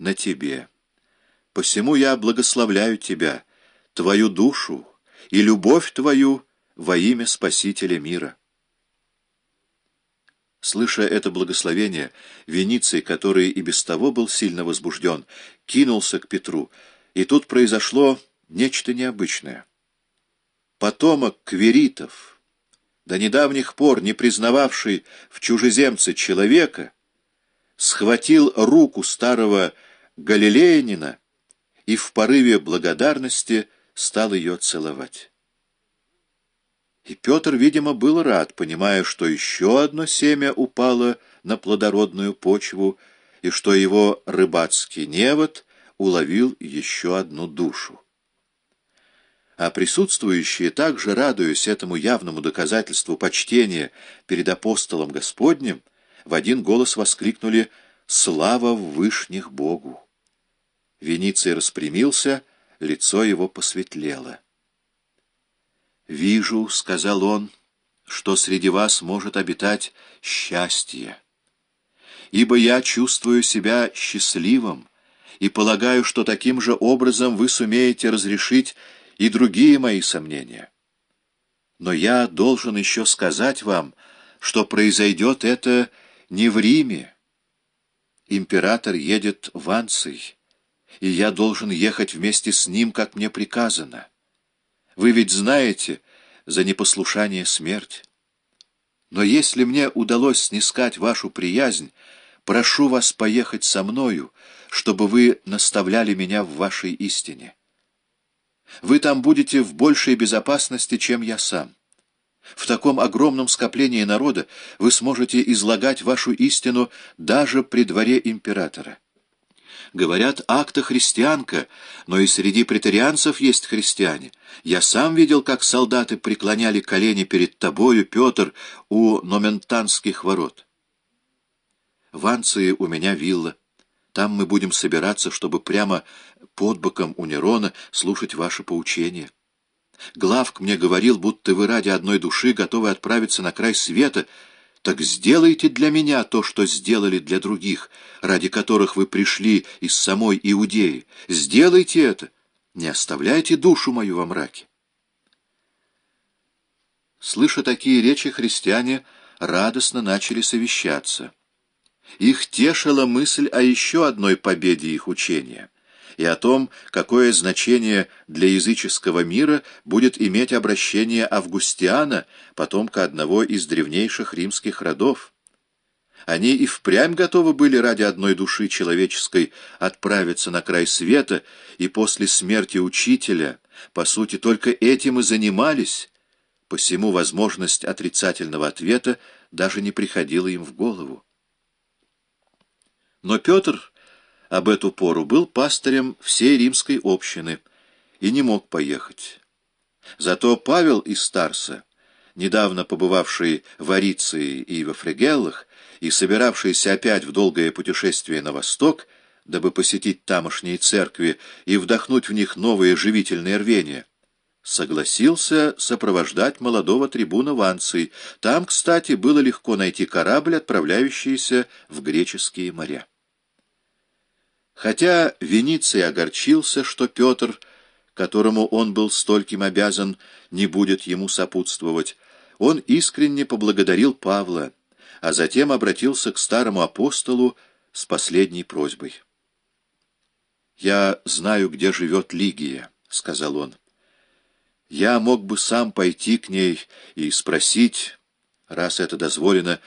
на тебе. Посему я благословляю тебя, твою душу и любовь твою во имя Спасителя мира». Слыша это благословение, Вениций, который и без того был сильно возбужден, кинулся к Петру, и тут произошло нечто необычное. Потомок кверитов, до недавних пор не признававший в чужеземце человека, схватил руку старого галилеянина и в порыве благодарности стал ее целовать. И Петр, видимо, был рад, понимая, что еще одно семя упало на плодородную почву, и что его рыбацкий невод уловил еще одну душу. А присутствующие, также радуясь этому явному доказательству почтения перед апостолом Господним, в один голос воскликнули «Слава в вышних Богу!». Вениций распрямился, лицо его посветлело. «Вижу, — сказал он, — что среди вас может обитать счастье. Ибо я чувствую себя счастливым и полагаю, что таким же образом вы сумеете разрешить и другие мои сомнения. Но я должен еще сказать вам, что произойдет это не в Риме. Император едет в Анций, и я должен ехать вместе с ним, как мне приказано. Вы ведь знаете, за непослушание смерть. Но если мне удалось снискать вашу приязнь, прошу вас поехать со мною, чтобы вы наставляли меня в вашей истине. Вы там будете в большей безопасности, чем я сам. В таком огромном скоплении народа вы сможете излагать вашу истину даже при дворе императора. Говорят, акта христианка, но и среди претарианцев есть христиане. Я сам видел, как солдаты преклоняли колени перед тобою, Петр, у Номентанских ворот. В Анции у меня вилла. Там мы будем собираться, чтобы прямо под боком у Нерона слушать ваши поучения. Главк мне говорил, будто вы ради одной души готовы отправиться на край света — так сделайте для меня то, что сделали для других, ради которых вы пришли из самой Иудеи. Сделайте это, не оставляйте душу мою во мраке. Слыша такие речи, христиане радостно начали совещаться. Их тешила мысль о еще одной победе их учения — и о том, какое значение для языческого мира будет иметь обращение Августиана, потомка одного из древнейших римских родов. Они и впрямь готовы были ради одной души человеческой отправиться на край света, и после смерти учителя, по сути, только этим и занимались, посему возможность отрицательного ответа даже не приходила им в голову. Но Петр об эту пору был пастырем всей римской общины и не мог поехать. Зато Павел из Старса, недавно побывавший в Ариции и во Фрегеллах и собиравшийся опять в долгое путешествие на восток, дабы посетить тамошние церкви и вдохнуть в них новые живительные рвения, согласился сопровождать молодого трибуна в Анции. Там, кстати, было легко найти корабль, отправляющийся в греческие моря. Хотя Вениций огорчился, что Петр, которому он был стольким обязан, не будет ему сопутствовать, он искренне поблагодарил Павла, а затем обратился к старому апостолу с последней просьбой. «Я знаю, где живет Лигия», — сказал он. «Я мог бы сам пойти к ней и спросить, раз это дозволено,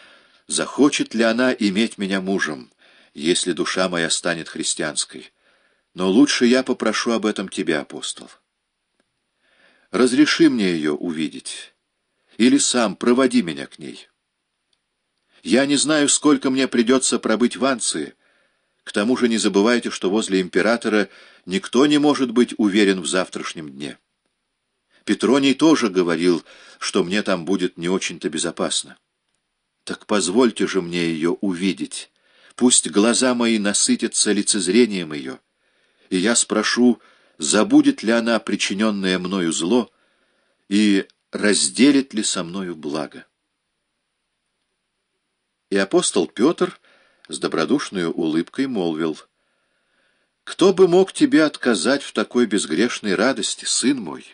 захочет ли она иметь меня мужем» если душа моя станет христианской. Но лучше я попрошу об этом тебя, апостол. Разреши мне ее увидеть, или сам проводи меня к ней. Я не знаю, сколько мне придется пробыть в Анции. К тому же не забывайте, что возле императора никто не может быть уверен в завтрашнем дне. Петроний тоже говорил, что мне там будет не очень-то безопасно. Так позвольте же мне ее увидеть». Пусть глаза мои насытятся лицезрением ее, и я спрошу, забудет ли она причиненное мною зло и разделит ли со мною благо. И апостол Петр с добродушной улыбкой молвил, Кто бы мог тебе отказать в такой безгрешной радости, сын мой?